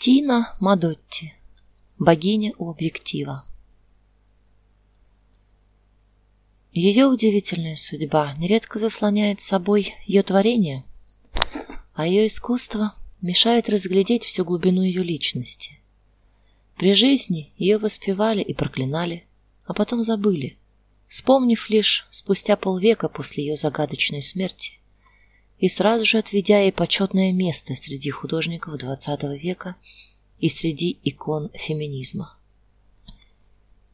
Тина Мадотти, богиня у объектива. Ее удивительная судьба нередко заслоняет собой ее творение, а ее искусство мешает разглядеть всю глубину ее личности. При жизни ее воспевали и проклинали, а потом забыли, вспомнив лишь спустя полвека после ее загадочной смерти и сразу же отведя ей почетное место среди художников XX века и среди икон феминизма.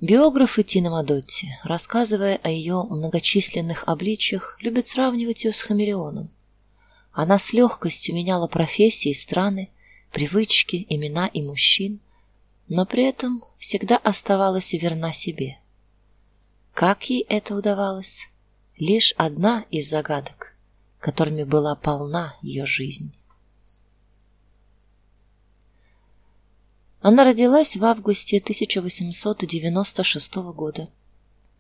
Биографы Тины Мадотти, рассказывая о ее многочисленных обличиях, любят сравнивать ее с хамелеоном. Она с легкостью меняла профессии, страны, привычки, имена и мужчин, но при этом всегда оставалась верна себе. Как ей это удавалось? Лишь одна из загадок которыми была полна ее жизнь. Она родилась в августе 1896 года.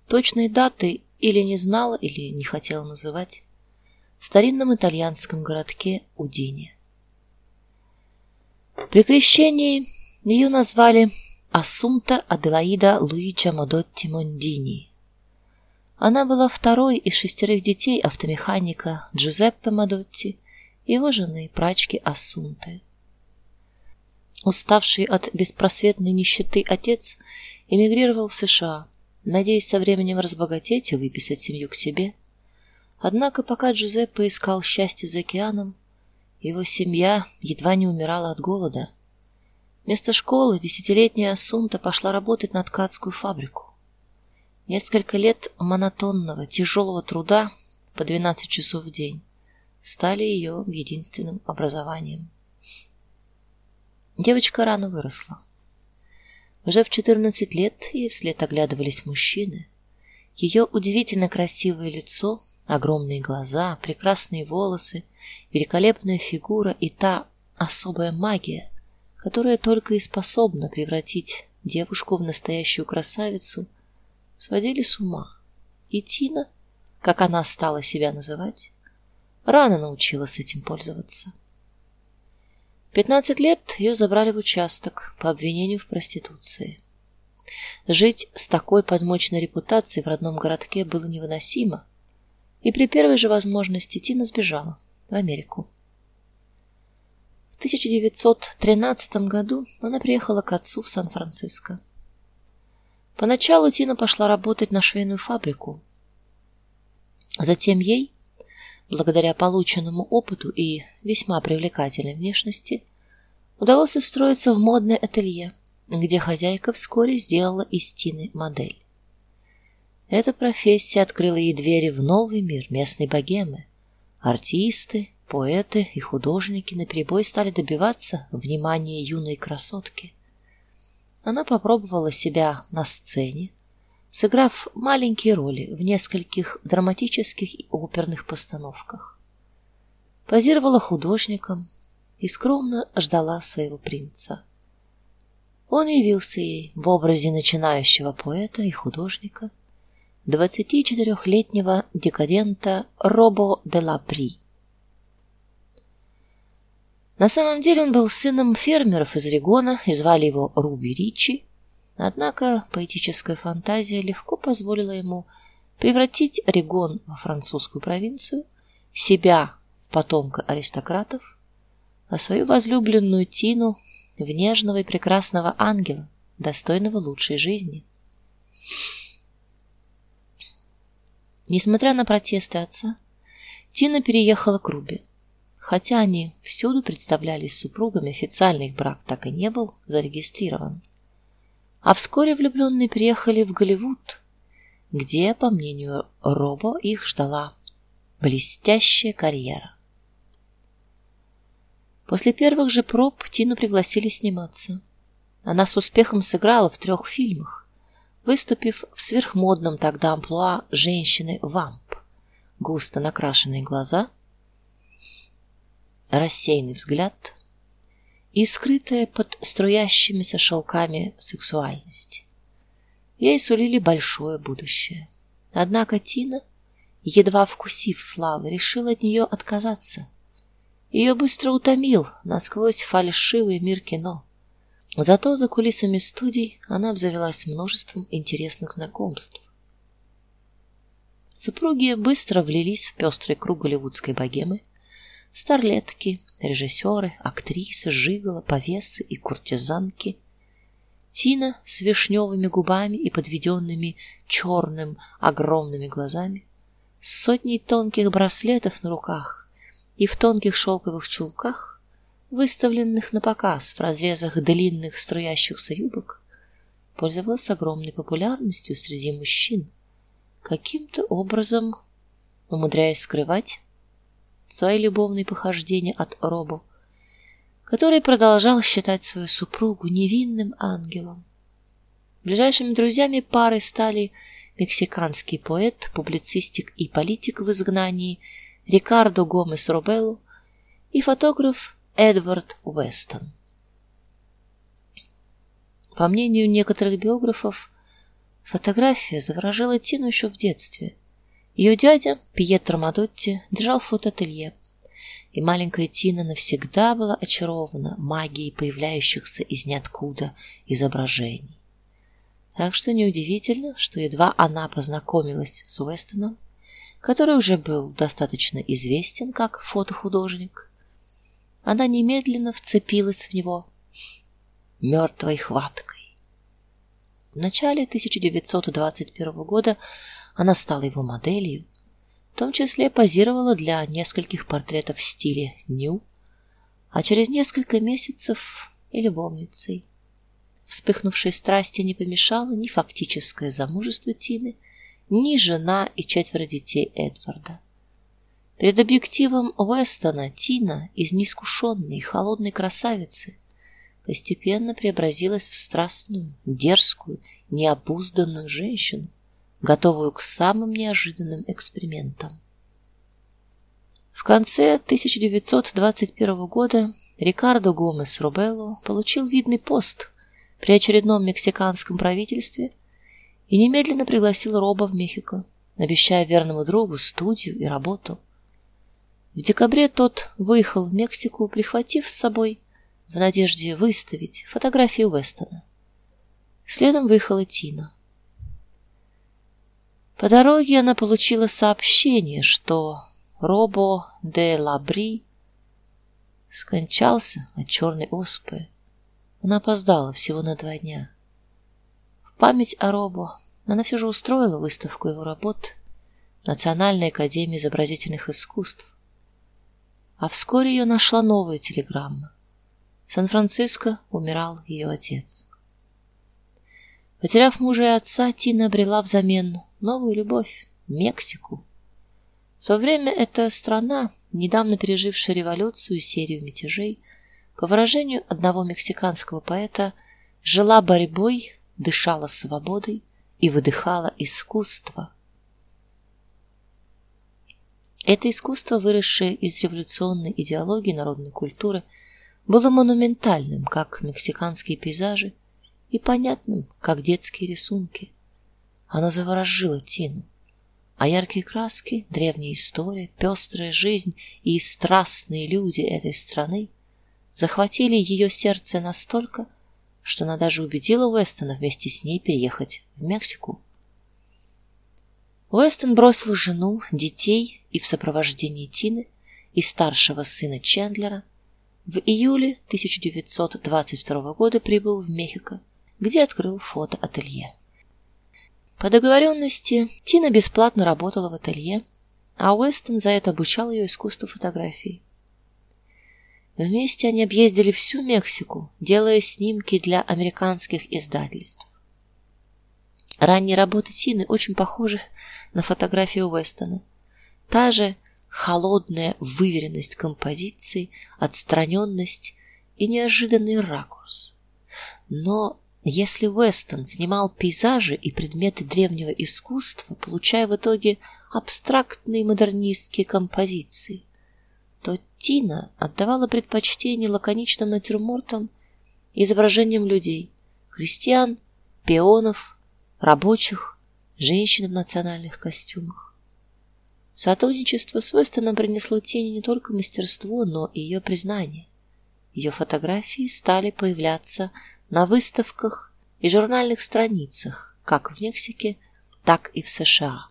Точной даты или не знала, или не хотела называть. В старинном итальянском городке Удине. При крещении ее назвали Ассунта Аделаида Луиджа Модотти Мондини. Она была второй из шестерых детей автомеханика Джузеппе Мадотти и его жены прачки Ассунты. Уставший от беспросветной нищеты отец эмигрировал в США, надеясь со временем разбогатеть и выписать семью к себе. Однако пока Джузеппе искал счастье за океаном, его семья едва не умирала от голода. Вместо школы десятилетняя Ассунта пошла работать на ткацкую фабрику. Несколько лет монотонного, тяжелого труда по 12 часов в день стали ее единственным образованием. Девочка рано выросла. Уже в 14 лет ей вслед оглядывались мужчины. Ее удивительно красивое лицо, огромные глаза, прекрасные волосы, великолепная фигура и та особая магия, которая только и способна превратить девушку в настоящую красавицу сводили с ума. И Тина, как она стала себя называть, рано научилась этим пользоваться. 15 лет ее забрали в участок по обвинению в проституции. Жить с такой подмочной репутацией в родном городке было невыносимо, и при первой же возможности Тина сбежала в Америку. В 1913 году она приехала к отцу в Сан-Франциско. Поначалу Тина пошла работать на швейную фабрику. Затем ей, благодаря полученному опыту и весьма привлекательной внешности, удалось устроиться в модное ателье, где хозяйка вскоре сделала из Тины модель. Эта профессия открыла ей двери в новый мир местной богемы. Артисты, поэты и художники наперебой стали добиваться внимания юной красотки. Она попробовала себя на сцене, сыграв маленькие роли в нескольких драматических и оперных постановках. Позировала художником и скромно ждала своего принца. Он явился ей в образе начинающего поэта и художника, 24-летнего декадента Робо де ла При. На самом деле он был сыном фермеров из Регона, и звали его Руби Ричи. Однако поэтическая фантазия легко позволила ему превратить Регон во французскую провинцию, себя в потомка аристократов, а свою возлюбленную Тину в нежного и прекрасного ангела, достойного лучшей жизни. Несмотря на протесты отца, Тина переехала к Руби. Хотя они всюду представлялись супругами, официально их брак так и не был зарегистрирован. А вскоре влюбленные приехали в Голливуд, где, по мнению Робо, их ждала блестящая карьера. После первых же проб Тину пригласили сниматься. Она с успехом сыграла в трех фильмах, выступив в сверхмодном тогда амплуа женщины-вамп. Густо накрашенные глаза, рассеянный взгляд и скрытая под струящимися шелками сексуальность. Ей сулили большое будущее. Однако Тина, едва вкусив славы, решила от нее отказаться. Ее быстро утомил насквозь фальшивый мир кино, Зато за кулисами студий она обзавелась множеством интересных знакомств. Супруги быстро влились в пестрый круг голливудской богемы. Старлетки, режиссеры, актрисы, жиголо, повесы и куртизанки. Тина с вишневыми губами и подведенными черным огромными глазами, с сотней тонких браслетов на руках и в тонких шелковых чулках, выставленных на показ в разрезах длинных струящихся юбок, пользовалась огромной популярностью среди мужчин каким-то образом умудряясь скрывать свои любовные похождения от Робо, который продолжал считать свою супругу невинным ангелом. Ближайшими друзьями пары стали мексиканский поэт, публицистик и политик в изгнании Рикардо Гомес Робелло и фотограф Эдвард Уэстон. По мнению некоторых биографов, Фотография заворожила Тину еще в детстве. Ее дядя Пьетро Мадотти держал фотоателье, и маленькая Тина навсегда была очарована магией появляющихся из ниоткуда изображений. Так что неудивительно, что едва она познакомилась с Уэстоном, который уже был достаточно известен как фотохудожник, она немедленно вцепилась в него мертвой хваткой. В начале 1921 года она стала его моделью, в том числе позировала для нескольких портретов в стиле ню, а через несколько месяцев и любовницей. Вспыхнувшей страсти не помешало ни фактическое замужество Тины, ни жена и четверо детей Эдварда. Перед объективом Уэстона Тина из неискушенной, холодной красавицы постепенно преобразилась в страстную, дерзкую, необузданную женщину, готовую к самым неожиданным экспериментам. В конце 1921 года Рикардо Гомес Рубелло получил видный пост при очередном мексиканском правительстве и немедленно пригласил Роба в Мехико, обещая верному другу студию и работу. В декабре тот выехал в Мексику, прихватив с собой в надежде выставить фотографии Уэстона. Следом выехала Тина. По дороге она получила сообщение, что Робо де Лабри скончался от черной оспы. Она опоздала всего на два дня. В память о Робо она все же устроила выставку его работ в Национальной академии изобразительных искусств. А вскоре ее нашла новая телеграмма. В Сан-Франциско умирал ее отец. Потеряв мужа и отца, Тина обрела взамен новую любовь Мексику. В то время эта страна, недавно пережившая революцию и серию мятежей, по выражению одного мексиканского поэта, жила борьбой, дышала свободой и выдыхала искусство. Это искусство, выросшее из революционной идеологии народной культуры, было монументальным, как мексиканские пейзажи, и понятным, как детские рисунки. Оно заворожило Тину. А яркие краски, древняя история, пестрая жизнь и страстные люди этой страны захватили ее сердце настолько, что она даже убедила Уэстона вместе с ней переехать в Мексику. Уэстон бросил жену, детей и в сопровождении Тины и старшего сына Чендлера в июле 1922 года прибыл в Мехико, где открыл фотоателье. По договоренности Тина бесплатно работала в ателье, а Уэстон за это обучал ее искусству фотографии. Вместе они объездили всю Мексику, делая снимки для американских издательств. Ранние работы Тины очень похожи на фотографии Уэстона. Та же холодная выверенность композиции, отстраненность и неожиданный ракурс. Но если Уэстон снимал пейзажи и предметы древнего искусства, получая в итоге абстрактные модернистские композиции, то Тина отдавала предпочтение лаконичным натюрмортам и изображениям людей: крестьян, пионов, рабочих, женщин в национальных костюмах. Сотрудничество с Уэстоном принесло Тине не только мастерство, но и ее признание. Ее фотографии стали появляться на выставках и журнальных страницах, как в Мексике, так и в США.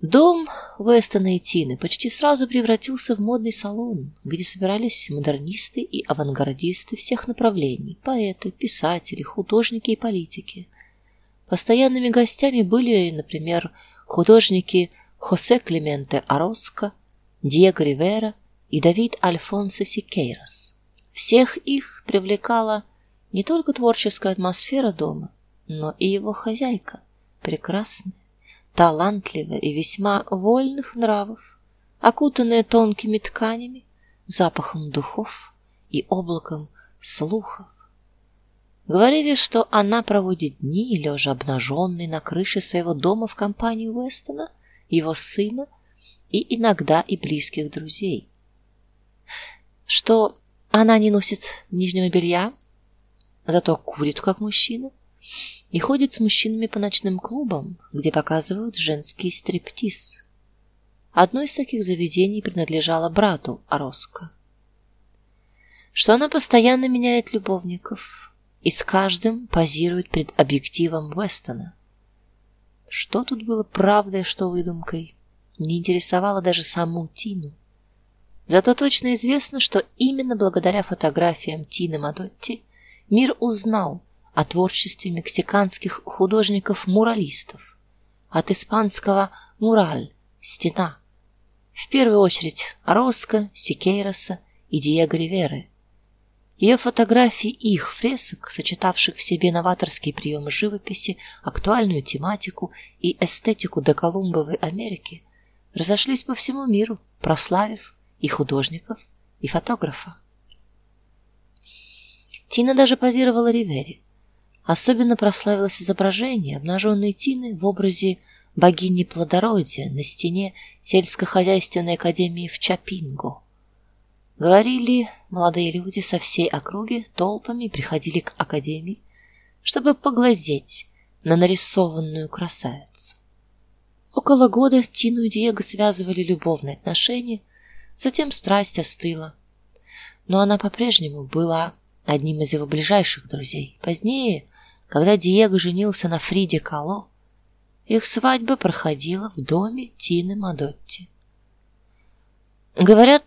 Дом Уэстона и Тины почти сразу превратился в модный салон, где собирались модернисты и авангардисты всех направлений: поэты, писатели, художники и политики. Постоянными гостями были, например, художники Хосе Клементе Ороско, Диего Ривера и Давид Альфаро Сикейрос. Всех их привлекала не только творческая атмосфера дома, но и его хозяйка, прекрасная талантливая и весьма вольных нравов, окутанная тонкими тканями, запахом духов и облаком слухов. Говорили, что она проводит дни лежа обнаженной на крыше своего дома в компании Уэстона, его сына и иногда и близких друзей. Что она не носит нижнего белья, зато курит как мужчина и ходит с мужчинами по ночным клубам, где показывают женский стриптиз. Одно из таких заведений принадлежало брату Ороско. Что она постоянно меняет любовников и с каждым позирует пред объективом Вестона. Что тут было правдой, что выдумкой, не интересовало даже саму Тину. Зато точно известно, что именно благодаря фотографиям Тины Мадотти мир узнал о творчестве мексиканских художников-муралистов, от испанского мураль стена. В первую очередь Ороско, Сикейроса и Диего Риверы. Ее фотографии их фресок, сочетавших в себе новаторские приемы живописи, актуальную тематику и эстетику доколумбовой Америки, разошлись по всему миру, прославив и художников, и фотографа. Тина даже позировала Ривере. Особенно прославилось изображение обнаженной Тины в образе богини плодородия на стене сельскохозяйственной академии в Чапинго. Говорили, молодые люди со всей округи толпами приходили к академии, чтобы поглазеть на нарисованную красавицу. Около года Тину и Диего связывали любовные отношения, затем страсть остыла. Но она по-прежнему была одним из его ближайших друзей. Позднее когда Диего женился на Фриде Кало, их свадьба проходила в доме Тины Мадотти. Говорят,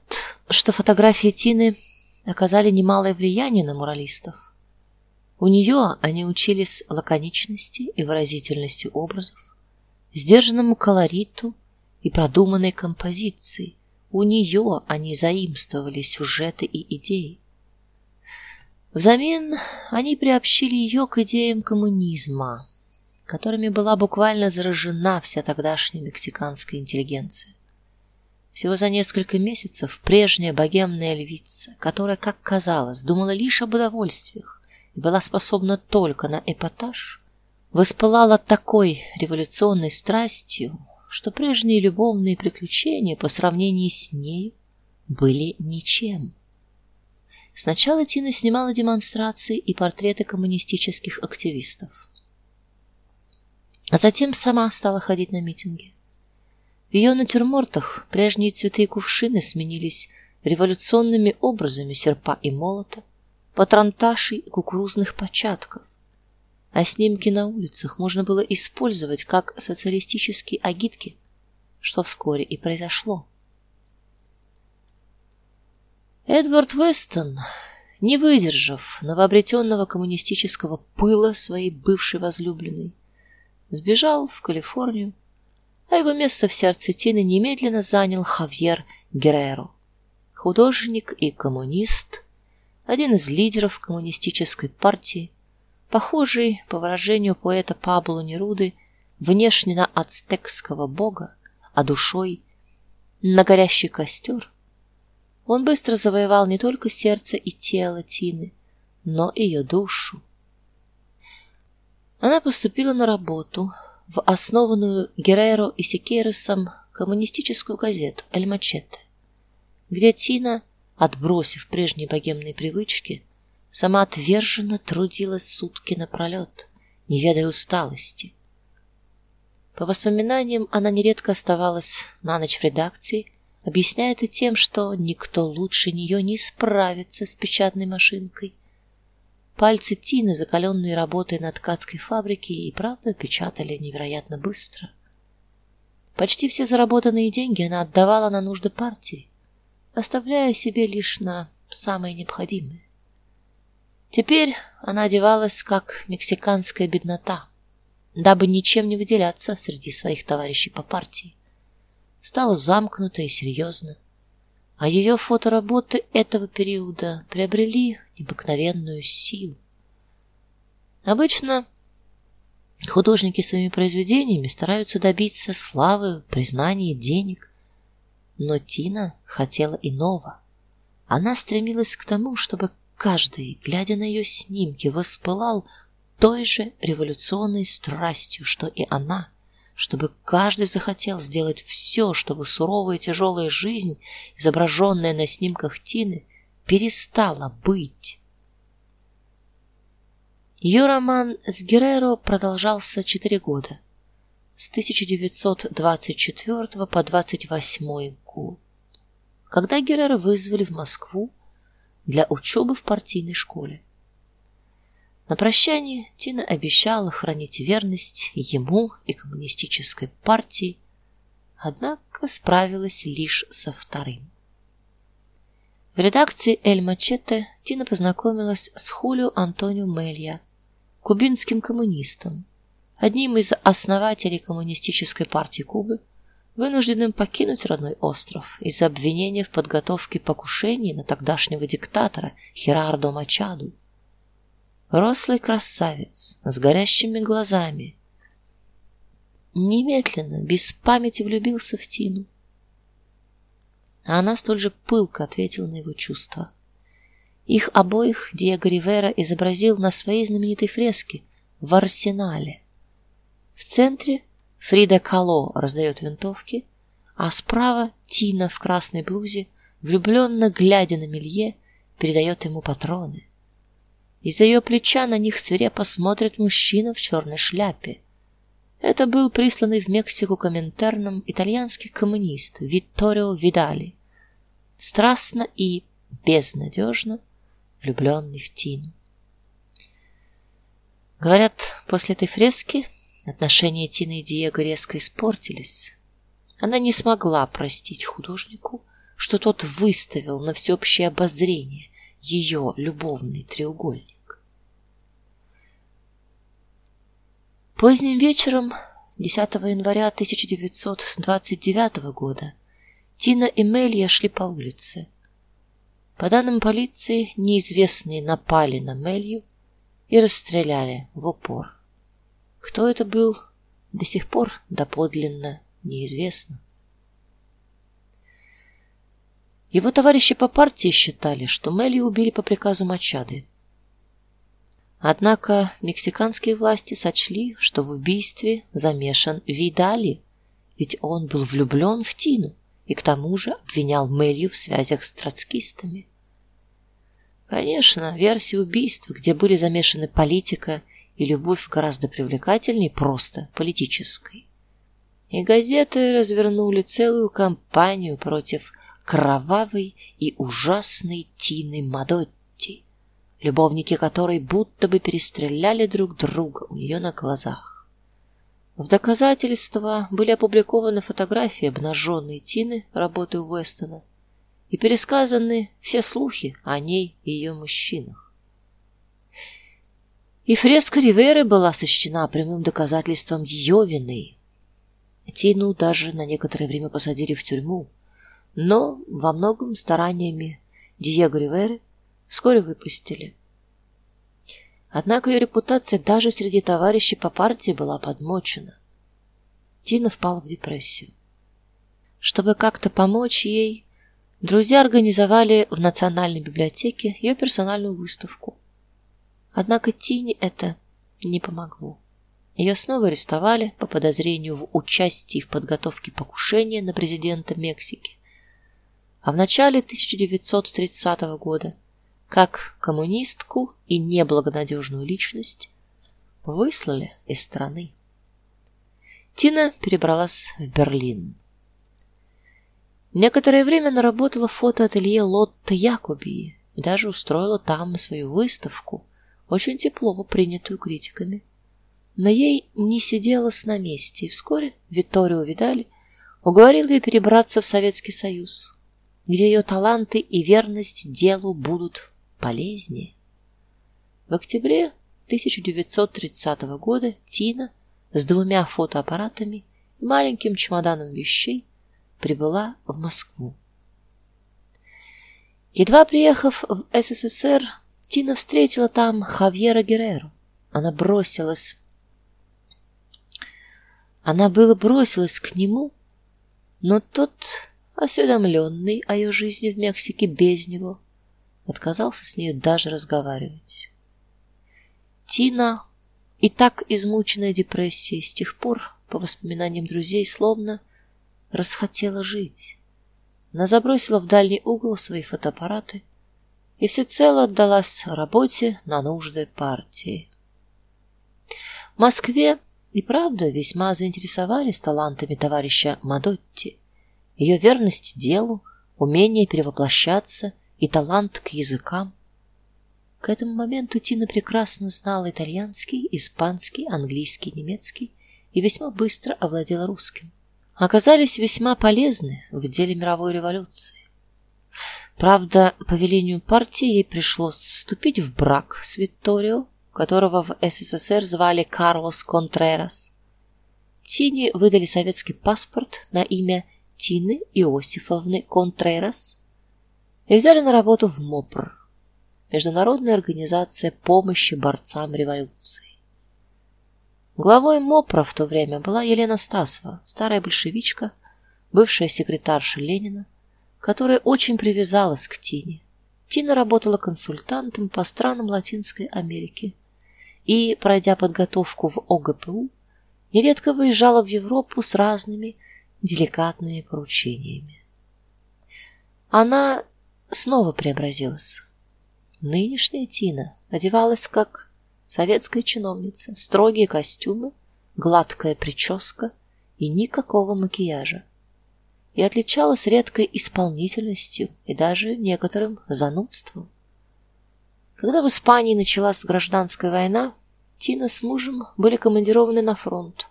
что фотографии Тины оказали немалое влияние на муралистов. У нее они учились лаконичности и выразительности образов, сдержанному колориту и продуманной композиции. У нее они заимствовали сюжеты и идеи. Взамен они приобщили ее к идеям коммунизма, которыми была буквально заражена вся тогдашняя мексиканская интеллигенция. Всего за несколько месяцев прежняя богемная львица, которая, как казалось, думала лишь об удовольствиях и была способна только на эпатаж, воспылала такой революционной страстью, что прежние любовные приключения по сравнению с ней были ничем. Сначала Тина снимала демонстрации и портреты коммунистических активистов. А затем сама стала ходить на митинги. В ее натюрмортах прежние цветы и кувшины сменились революционными образами серпа и молота, патронташей и кукурузных початков. А снимки на улицах можно было использовать как социалистические агитки, что вскоре и произошло. Эдвард Вестон, не выдержав новообретенного коммунистического пыла своей бывшей возлюбленной, сбежал в Калифорнию, а его место в сердце Тины немедленно занял Хавьер Герреро, художник и коммунист, один из лидеров коммунистической партии, похожий, по выражению поэта Пабло Неруды, внешне на ацтекского бога, а душой на горящий костер он быстро завоевал не только сердце и тело Тины, но и ее душу. Она поступила на работу в основанную Герреро и Секересом коммунистическую газету Эль Мачете, где Тина, отбросив прежние богемные привычки, сама отверженно трудилась сутки напролет, не ведая усталости. По воспоминаниям, она нередко оставалась на ночь в редакции объясняя это тем, что никто лучше нее не справится с печатной машинкой. Пальцы Тины, закаленные работой на ткацкой фабрике, и правда печатали невероятно быстро. Почти все заработанные деньги она отдавала на нужды партии, оставляя себе лишь на самое необходимое. Теперь она одевалась как мексиканская беднота, дабы ничем не выделяться среди своих товарищей по партии. Стала замкнута и серьезна, а ее фотоработы этого периода приобрели необыкновенную силу. Обычно художники своими произведениями стараются добиться славы, признания, денег, но Тина хотела иного. Она стремилась к тому, чтобы каждый, глядя на ее снимки, воспылал той же революционной страстью, что и она, чтобы каждый захотел сделать все, чтобы суровая тяжелая жизнь, изображенная на снимках Тины, перестала быть. Ее роман с Герреро продолжался четыре года, с 1924 по 28 год. Когда Герреро вызвали в Москву для учебы в партийной школе. На прощание Тина обещала хранить верность ему и коммунистической партии, однако справилась лишь со вторым. В редакции Эль Мачете Тина познакомилась с Хулио Антонио Мелья, кубинским коммунистом, одним из основателей коммунистической партии Кубы, вынужденным покинуть родной остров из-за обвинения в подготовке покушений на тогдашнего диктатора Херардо Мачаду. Рослый красавец с горящими глазами немедленно, без памяти влюбился в Тину. А она столь же пылко ответила на его чувства. Их обоих Диего Ривера изобразил на своей знаменитой фреске в Арсенале. В центре Фрида Кало раздает винтовки, а справа Тина в красной блузе, влюбленно глядя на Мелье, передает ему патроны. Из-за ее плеча на них свирепо смотрит мужчина в черной шляпе. Это был присланный в Мексику коминтерном итальянский коммунист Витторио Видали, страстно и безнадежно влюбленный в Тину. Говорят, после этой фрески отношения Тины и Диего резко испортились. Она не смогла простить художнику, что тот выставил на всеобщее обозрение ее любовный треугольник. Поздним вечером 10 января 1929 года Тина и Мелья шли по улице. По данным полиции, неизвестные напали на Мелью и расстреляли в упор. Кто это был, до сих пор доподлинно неизвестно. Его товарищи по партии считали, что Мелью убили по приказу Мачады. Однако мексиканские власти сочли, что в убийстве замешан Видали, ведь он был влюблен в Тину и к тому же обвинял Мелью в связях с троцкистами. Конечно, версия убийства, где были замешаны политика и любовь, гораздо привлекательнее просто политической. И газеты развернули целую кампанию против кровавой и ужасной Тины Мадотти любовники которой будто бы перестреляли друг друга у нее на глазах. В доказательство были опубликованы фотографии обнаженной Тины, работы Уэстона, и пересказаны все слухи о ней и ее мужчинах. И фреска Риверы была сочтена прямым доказательством ее вины. Тину даже на некоторое время посадили в тюрьму, но во многом стараниями Диего Риверы вскоре выпустили. Однако ее репутация даже среди товарищей по партии была подмочена. Тина впала в депрессию. Чтобы как-то помочь ей, друзья организовали в Национальной библиотеке ее персональную выставку. Однако Тине это не помогло. Ее снова арестовали по подозрению в участии в подготовке покушения на президента Мексики. А в начале 1930 года как коммунистку и неблагонадежную личность выслали из страны. Тина перебралась в Берлин. Некоторое время она работала в фотоателье Лотта Якоби и даже устроила там свою выставку, очень тепло принятую критиками. Но ей не сиделось на месте, и вскоре Викторию Видали уговорил ее перебраться в Советский Союз, где ее таланты и верность делу будут полезнее. В октябре 1930 года Тина с двумя фотоаппаратами и маленьким чемоданом вещей прибыла в Москву. Едва приехав в СССР, Тина встретила там Хавьера Герреро. Она бросилась Она было бросилась к нему, но тот, осведомленный о ее жизни в Мексике без него, отказался с ней даже разговаривать. Тина, и так измученная депрессией, с тех пор, по воспоминаниям друзей, словно расхотела жить. Она забросила в дальний угол свои фотоаппараты и всецело отдалась работе на нужды партии. В Москве и правда весьма заинтересовались талантами товарища Мадотти. Ее верность делу, умение перевоплощаться и талант к языкам. К этому моменту Тина прекрасно знала итальянский, испанский, английский, немецкий и весьма быстро овладела русским. Оказались весьма полезны в деле мировой революции. Правда, по велению партии ей пришлось вступить в брак с Витторио, которого в СССР звали Карлос Контрерас. Тине выдали советский паспорт на имя Тины Иосифовны Контрерас и взяли на работу в МОПР, Международная организация помощи борцам революции. Главой МОПРа в то время была Елена Стасова, старая большевичка, бывшая секретарша Ленина, которая очень привязалась к Тине. Тина работала консультантом по странам Латинской Америки и, пройдя подготовку в ОГПУ, нередко выезжала в Европу с разными деликатными поручениями. Она снова преобразилась. Нынешняя Тина одевалась как советская чиновница: строгие костюмы, гладкая прическа и никакого макияжа. И отличалась редкой исполнительностью и даже некоторым занудством. Когда в Испании началась гражданская война, Тина с мужем были командированы на фронт.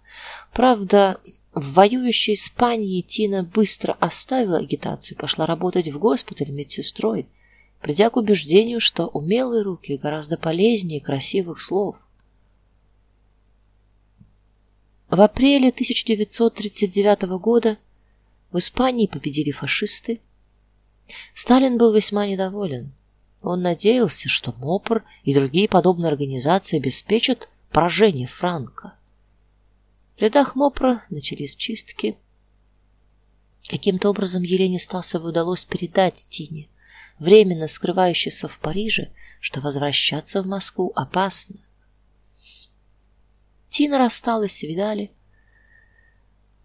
Правда, в воюющей Испании Тина быстро оставила агитацию пошла работать в госпиталь медсестрой, придя к убеждению, что умелые руки гораздо полезнее красивых слов. В апреле 1939 года в Испании победили фашисты. Сталин был весьма недоволен. Он надеялся, что МОПР и другие подобные организации обеспечат поражение Франка. В рядах МОПРа начались чистки. Каким-то образом Елене Стасовой удалось передать Тине, временно скрывающейся в Париже, что возвращаться в Москву опасно. Тина рассталась с Видали,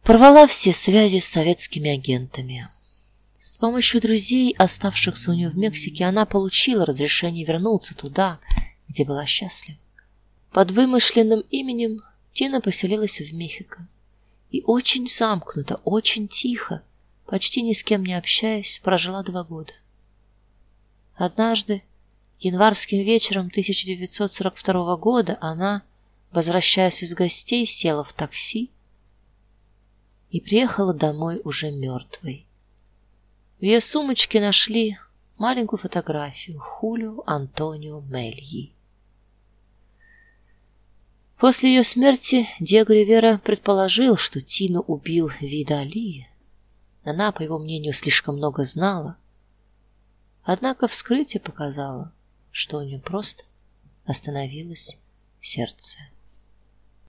порвала все связи с советскими агентами. С помощью друзей, оставшихся у нее в Мексике, она получила разрешение вернуться туда, где была счастлива. Под вымышленным именем Тина поселилась в Мехико и очень замкнуто, очень тихо, почти ни с кем не общаясь, прожила два года. Однажды, январским вечером 1942 года, она, возвращаясь из гостей, села в такси и приехала домой уже мертвой. В ее сумочке нашли маленькую фотографию Хулио Антонио Мельи. После ее смерти Диего Ривера предположил, что Тину убил Видали. Она, по его мнению, слишком много знала. Однако вскрытие показало, что у нее просто остановилось сердце.